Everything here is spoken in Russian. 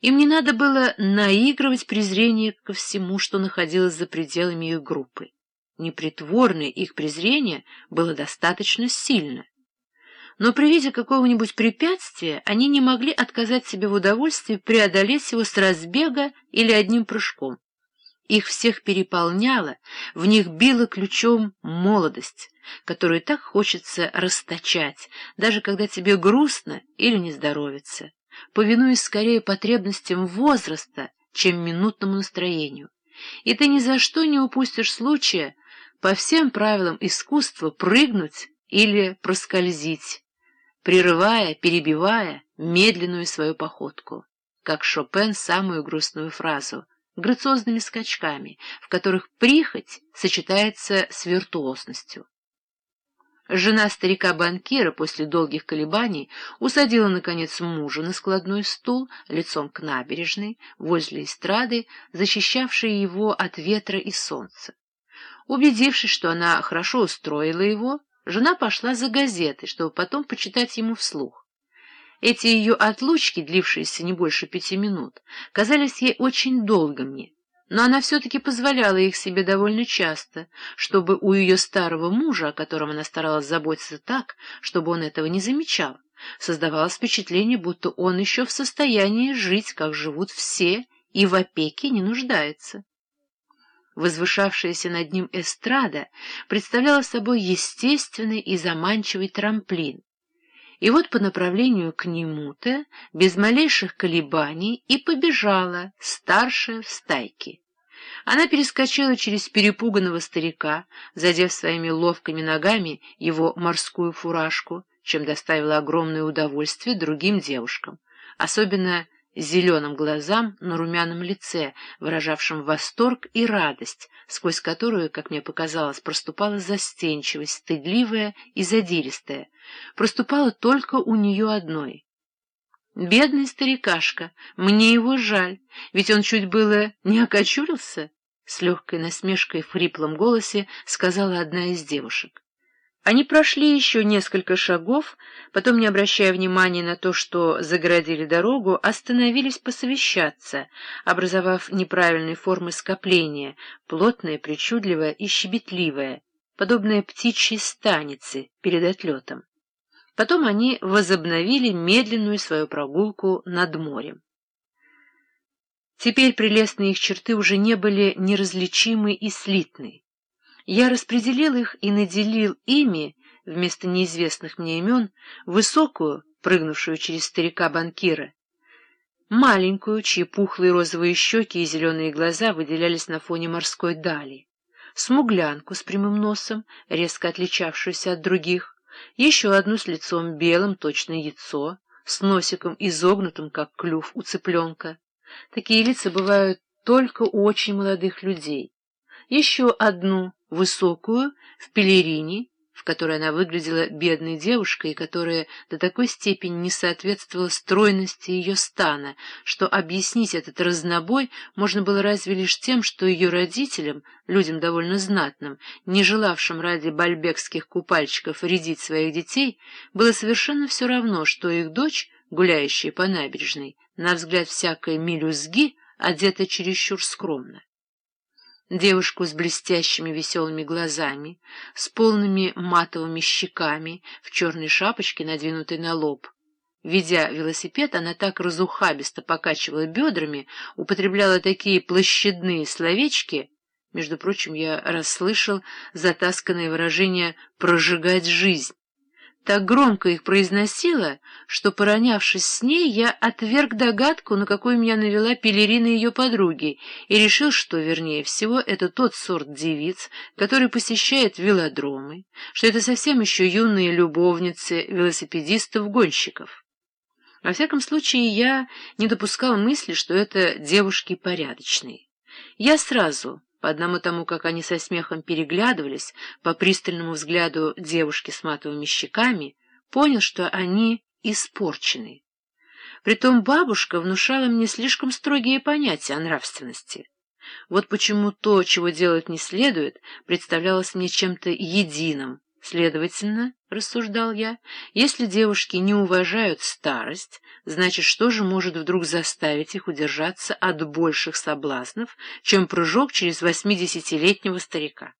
Им не надо было наигрывать презрение ко всему, что находилось за пределами их группы. Непритворное их презрение было достаточно сильно. Но при виде какого-нибудь препятствия они не могли отказать себе в удовольствии преодолеть его с разбега или одним прыжком. Их всех переполняла, в них била ключом молодость, которую так хочется расточать, даже когда тебе грустно или не здоровится, повинуясь скорее потребностям возраста, чем минутному настроению. И ты ни за что не упустишь случая по всем правилам искусства прыгнуть или проскользить, прерывая, перебивая медленную свою походку, как Шопен самую грустную фразу — грациозными скачками, в которых прихоть сочетается с виртуозностью. Жена старика-банкира после долгих колебаний усадила, наконец, мужа на складной стул, лицом к набережной, возле эстрады, защищавшей его от ветра и солнца. Убедившись, что она хорошо устроила его, жена пошла за газетой, чтобы потом почитать ему вслух. Эти ее отлучки, длившиеся не больше пяти минут, казались ей очень долгими, но она все-таки позволяла их себе довольно часто, чтобы у ее старого мужа, о котором она старалась заботиться так, чтобы он этого не замечал, создавалось впечатление, будто он еще в состоянии жить, как живут все, и в опеке не нуждается. Возвышавшаяся над ним эстрада представляла собой естественный и заманчивый трамплин, и вот по направлению к нему-то, без малейших колебаний, и побежала старшая в стайке. Она перескочила через перепуганного старика, задев своими ловкими ногами его морскую фуражку, чем доставила огромное удовольствие другим девушкам, особенно зеленым глазам на румяном лице, выражавшем восторг и радость, сквозь которую, как мне показалось, проступала застенчивость, стыдливая и задиристая, проступала только у нее одной. «Бедный старикашка, мне его жаль, ведь он чуть было не окочурился», — с легкой насмешкой в хриплом голосе сказала одна из девушек. Они прошли еще несколько шагов, потом, не обращая внимания на то, что загородили дорогу, остановились посовещаться, образовав неправильные формы скопления, плотное, причудливое и щебетливое, подобное птичьей станице перед отлетом. Потом они возобновили медленную свою прогулку над морем. Теперь прелестные их черты уже не были неразличимы и слитны. Я распределил их и наделил ими, вместо неизвестных мне имен, высокую, прыгнувшую через старика-банкира, маленькую, чьи пухлые розовые щеки и зеленые глаза выделялись на фоне морской дали, смуглянку с прямым носом, резко отличавшуюся от других, еще одну с лицом белым, точно яйцо, с носиком изогнутым, как клюв у цыпленка. Такие лица бывают только у очень молодых людей. Еще одну высокую, в пелерине, в которой она выглядела бедной девушкой, которая до такой степени не соответствовала стройности ее стана, что объяснить этот разнобой можно было разве лишь тем, что ее родителям, людям довольно знатным, не желавшим ради бальбекских купальщиков вредить своих детей, было совершенно все равно, что их дочь, гуляющая по набережной, на взгляд всякой милюзги, одета чересчур скромно девушку с блестящими веселыми глазами, с полными матовыми щеками, в черной шапочке, надвинутой на лоб. Ведя велосипед, она так разухабисто покачивала бедрами, употребляла такие площадные словечки. Между прочим, я расслышал затасканное выражение «прожигать жизнь» так громко их произносила, что, поронявшись с ней, я отверг догадку, на какую меня навела пелерина ее подруги, и решил, что, вернее всего, это тот сорт девиц, который посещает велодромы, что это совсем еще юные любовницы велосипедистов-гонщиков. Во всяком случае, я не допускал мысли, что это девушки порядочные. Я сразу по одному тому, как они со смехом переглядывались, по пристальному взгляду девушки с матовыми щеками, понял, что они испорчены. Притом бабушка внушала мне слишком строгие понятия о нравственности. Вот почему то, чего делать не следует, представлялось мне чем-то единым, Следовательно, — рассуждал я, — если девушки не уважают старость, значит, что же может вдруг заставить их удержаться от больших соблазнов, чем прыжок через восьмидесятилетнего старика?